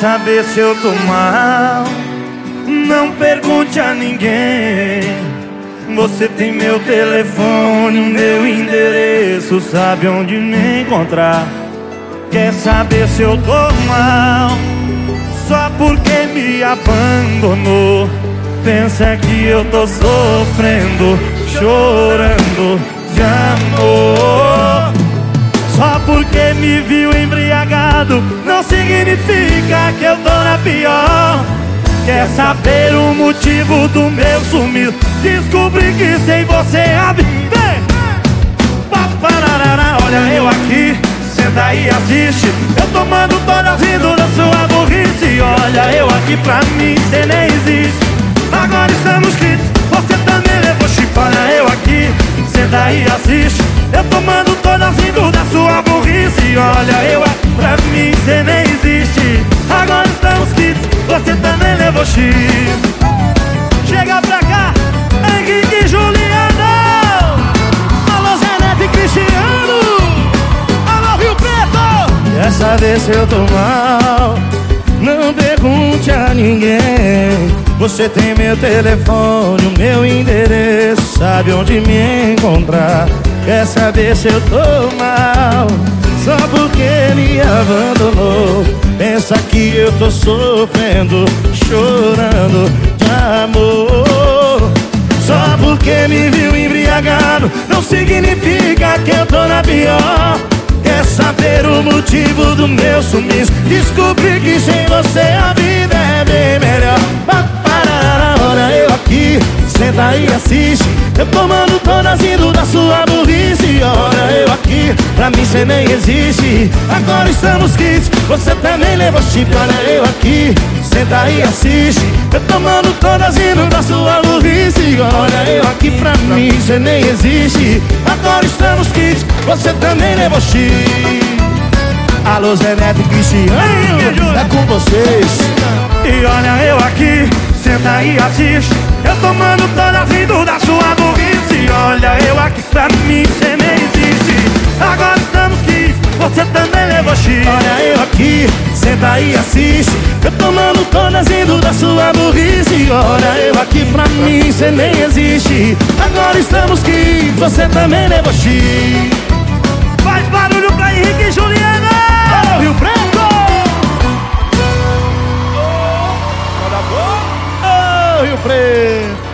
saber se eu tô mal? Não pergunte a ninguém. Você tem meu telefone, meu endereço, sabe onde me encontrar. Quer saber se eu tô mal? Só porque me abandonou. Pensa que eu tô sofrendo, chorando de amor. Significa que eu tô na pior. Quer saber o motivo do meu sumiço? Descobri que sem você a vida. Olha eu aqui, senta e assiste. Eu tomando todas rindo da sua burrice. Olha eu aqui pra mim, cê nem existe. Agora estamos quites, você também levou chip. Olha eu aqui, senta e assiste. Chega pra cá, Henrique e Juliano. Alô Zé Neto e Cristiano. Alô Rio Preto. Saber se eu tô mal? Não pergunte a ninguém. Você tem meu telefone, o meu endereço, sabe onde me encontrar. Quer saber se eu tô mal? Só porque me abandonou. Pensa que eu tô sofrendo, chorando de amor. Só porque me viu embriagado, não significa que eu tô na pior. Quer saber o motivo do meu sumiço? Descobri que sem você a vida é bem melhor. Olha eu aqui, senta e assiste. Eu tomando todas indo da sua burrice. Olha eu aqui, pra mim cê nem existe. Agora estamos quites, você também levou chip. Olha eu aqui, senta e assiste. Eu tomando todas indo da sua burrice. Olha eu aqui, pra mim cê nem existe. Agora estamos quites, você também levou chip. Alô Zé Neto e Cristiano, é com vocês. E olha eu aqui, senta e assiste Eu tomando toda rindo da sua burrice Olha eu aqui, pra senta e assiste. Eu tomando todas indo da sua burrice. Olha eu aqui, pra mim cê nem existe. Agora estamos que você também levou X Faz barulho pra Henrique e Juliana. Alô Rio Preto Ô Rio Preto